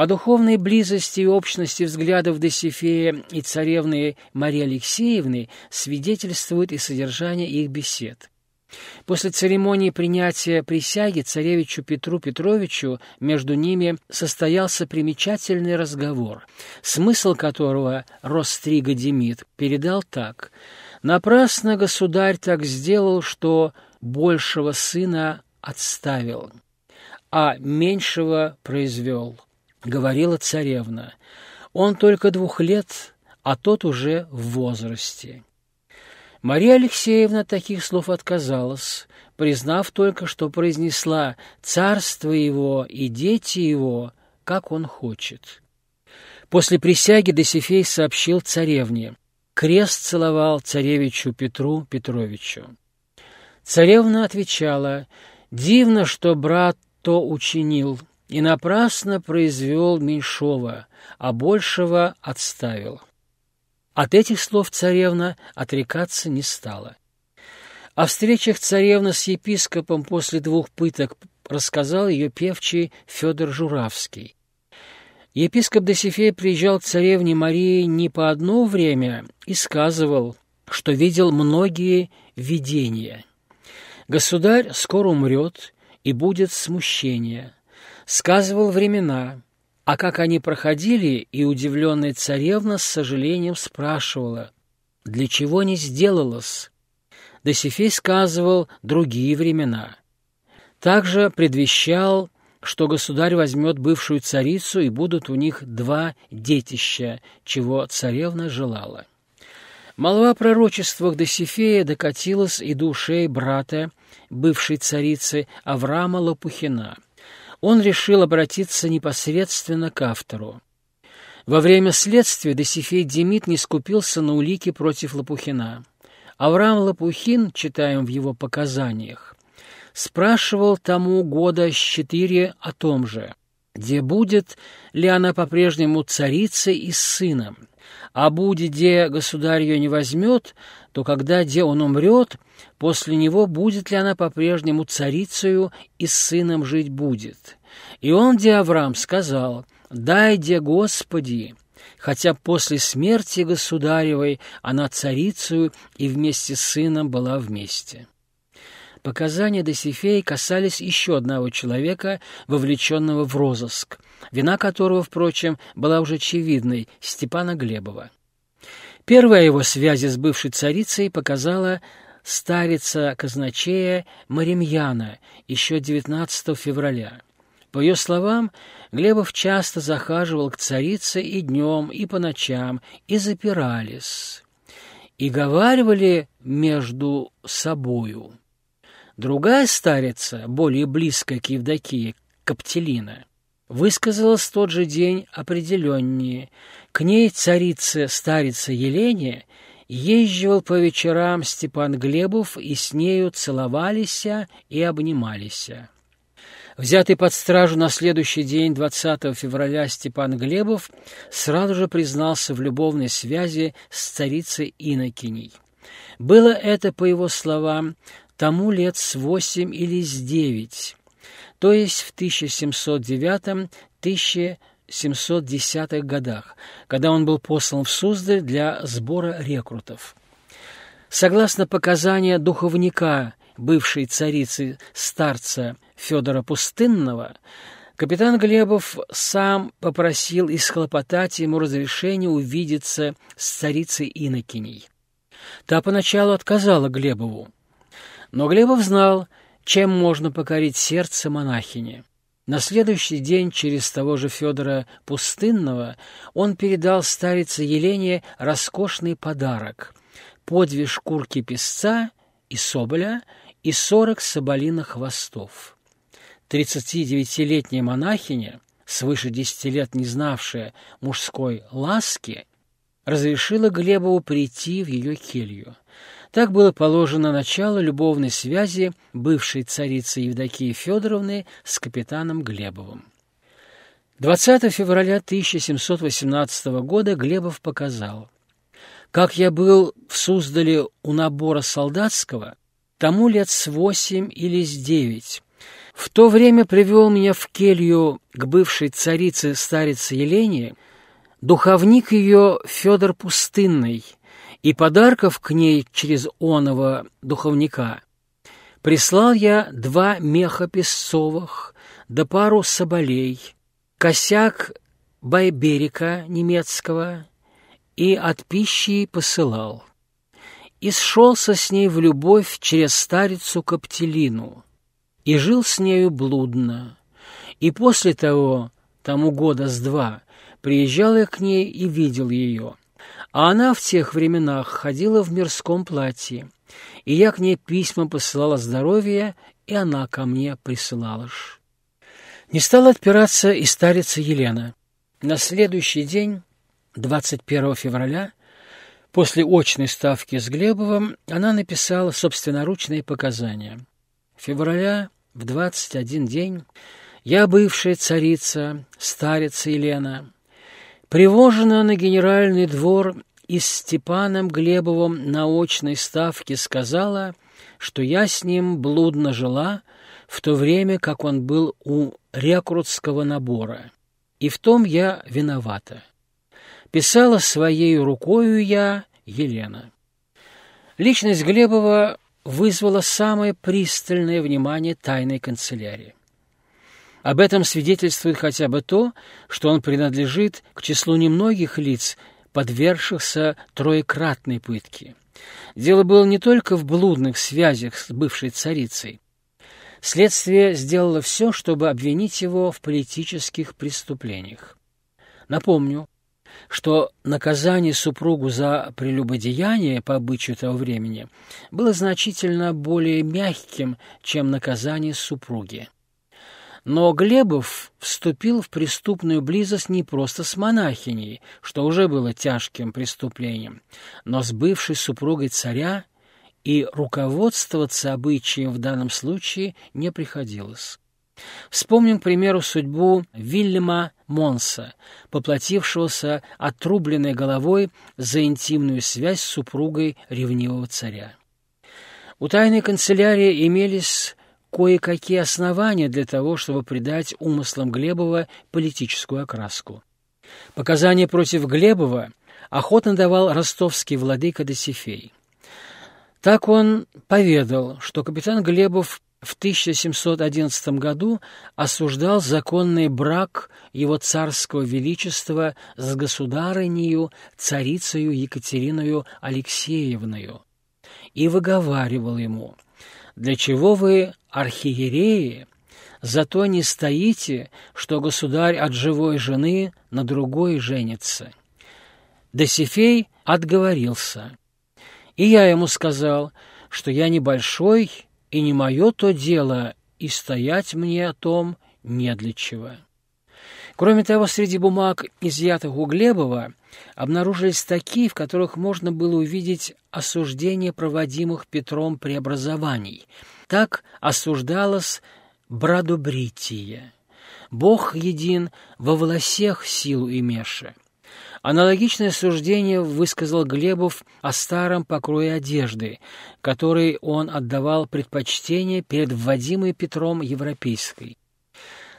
О духовной близости и общности взглядов Досифея и царевны Марии Алексеевны свидетельствует и содержание их бесед. После церемонии принятия присяги царевичу Петру Петровичу между ними состоялся примечательный разговор, смысл которого Рострига Демид передал так. «Напрасно государь так сделал, что большего сына отставил, а меньшего произвел». — говорила царевна. «Он только двух лет, а тот уже в возрасте». Мария Алексеевна таких слов отказалась, признав только, что произнесла «царство его и дети его, как он хочет». После присяги Досифей сообщил царевне. Крест целовал царевичу Петру Петровичу. Царевна отвечала, «Дивно, что брат то учинил, и напрасно произвел меньшого, а большего отставил. От этих слов царевна отрекаться не стала. О встречах царевны с епископом после двух пыток рассказал ее певчий Федор Журавский. Епископ Досифей приезжал к царевне Марии не по одно время и сказывал, что видел многие видения. Государь скоро умрет, и будет смущение сказывал времена, а как они проходили, и удивленная царевна с сожалением спрашивала, для чего не сделалось. Досифей сказывал другие времена. Также предвещал, что государь возьмет бывшую царицу, и будут у них два детища, чего царевна желала. Молва о пророчествах Досифея докатилась и до ушей брата, бывшей царицы Авраама Лопухина – он решил обратиться непосредственно к автору. Во время следствия Досифей Демид не скупился на улики против Лопухина. Авраам Лопухин, читаем в его показаниях, спрашивал тому года с четыре о том же, где будет ли она по-прежнему царицей и сыном, а будет, где государь ее не возьмет, то когда где он умрет, после него будет ли она по-прежнему царицею и с сыном жить будет. И он, где Авраам, сказал, «Дай, где Господи!» хотя после смерти государевой она царицею и вместе с сыном была вместе. Показания Досифея касались еще одного человека, вовлеченного в розыск, вина которого, впрочем, была уже очевидной – Степана Глебова. Первая его связи с бывшей царицей показала старица казначея Маримьяна еще 19 февраля. По ее словам, Глебов часто захаживал к царице и днем, и по ночам, и запирались, и говаривали между собою. Другая старица, более близкая к Евдокии, Каптелина, высказалась в тот же день определеннее. К ней царица-старица Елене езживал по вечерам Степан Глебов, и с нею целовались и обнимались. Взятый под стражу на следующий день, 20 февраля, Степан Глебов сразу же признался в любовной связи с царицей Инокиней. Было это, по его словам, тому лет с восемь или с девять, то есть в 1709-1710 годах, когда он был послан в Суздаль для сбора рекрутов. Согласно показания духовника бывшей царицы старца Федора Пустынного, капитан Глебов сам попросил исхлопотать ему разрешение увидеться с царицей Инокиней. Та поначалу отказала Глебову, но Глебов знал, чем можно покорить сердце монахини. На следующий день через того же Федора Пустынного он передал старице Елене роскошный подарок — по две шкурки песца и соболя и сорок соболиных хвостов. 39-летняя монахиня, свыше десяти лет не знавшая мужской ласки, разрешила Глебову прийти в ее келью. Так было положено начало любовной связи бывшей царицы Евдокии Федоровны с капитаном Глебовым. 20 февраля 1718 года Глебов показал, «Как я был в Суздале у набора солдатского, тому лет с восемь или с девять, В то время привел меня в келью к бывшей царице-старице Елене духовник ее Федор Пустынный, и подарков к ней через оного духовника прислал я два меха песцовых да пару соболей, косяк байберика немецкого и от пищи посылал. И сшелся с ней в любовь через старицу Каптелину, и жил с нею блудно. И после того, тому года с два, приезжал я к ней и видел ее. А она в тех временах ходила в мирском платье, и я к ней письма посылала здоровья, и она ко мне присылала ж. Не стала отпираться и старица Елена. На следующий день, 21 февраля, после очной ставки с Глебовым, она написала собственноручные показания. Февраля в 21 день я, бывшая царица, старица Елена, привожена на генеральный двор и с Степаном Глебовым на очной ставке сказала, что я с ним блудно жила, в то время как он был у рекрутского набора. И в том я виновата. Писала своей рукою я Елена. Личность Глебова вызвала самое пристальное внимание тайной канцелярии. Об этом свидетельствует хотя бы то, что он принадлежит к числу немногих лиц, подвергшихся троекратной пытке. Дело было не только в блудных связях с бывшей царицей, Следствие сделало все, чтобы обвинить его в политических преступлениях. Напомню, что наказание супругу за прелюбодеяние по обычаю того времени было значительно более мягким, чем наказание супруги. Но Глебов вступил в преступную близость не просто с монахиней, что уже было тяжким преступлением, но с бывшей супругой царя и руководствоваться обычаем в данном случае не приходилось. Вспомним, к примеру, судьбу Вильяма Монса, поплатившегося отрубленной головой за интимную связь с супругой ревнивого царя. У тайной канцелярии имелись кое-какие основания для того, чтобы придать умыслам Глебова политическую окраску. Показания против Глебова охотно давал ростовский владыка Досифей. Так он поведал, что капитан Глебов в 1711 году осуждал законный брак его царского величества с государынею, царицею Екатериною Алексеевною, и выговаривал ему, «Для чего вы, архиереи, зато не стоите, что государь от живой жены на другой женится?» Досифей отговорился – и я ему сказал, что я небольшой, и не мое то дело, и стоять мне о том не для чего. Кроме того, среди бумаг, изъятых у Глебова, обнаружились такие, в которых можно было увидеть осуждение проводимых Петром преобразований. Так осуждалось брадобритие. Бог един во волосех силу имеше. Аналогичное суждение высказал Глебов о старом покрое одежды, который он отдавал предпочтение перед вводимой Петром европейской.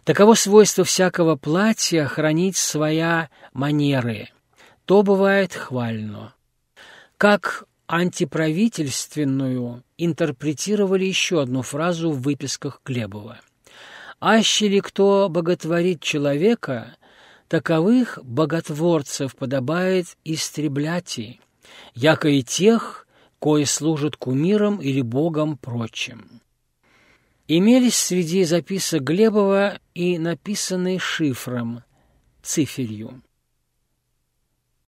Таково свойство всякого платья хранить своя манеры. То бывает хвально. Как антиправительственную интерпретировали еще одну фразу в выписках Глебова. «Аще ли кто боготворит человека, Таковых боготворцев подобает истреблять, яко и тех, кои служат кумирам или богам прочим. Имелись среди записок Глебова и написанные шифром, циферью.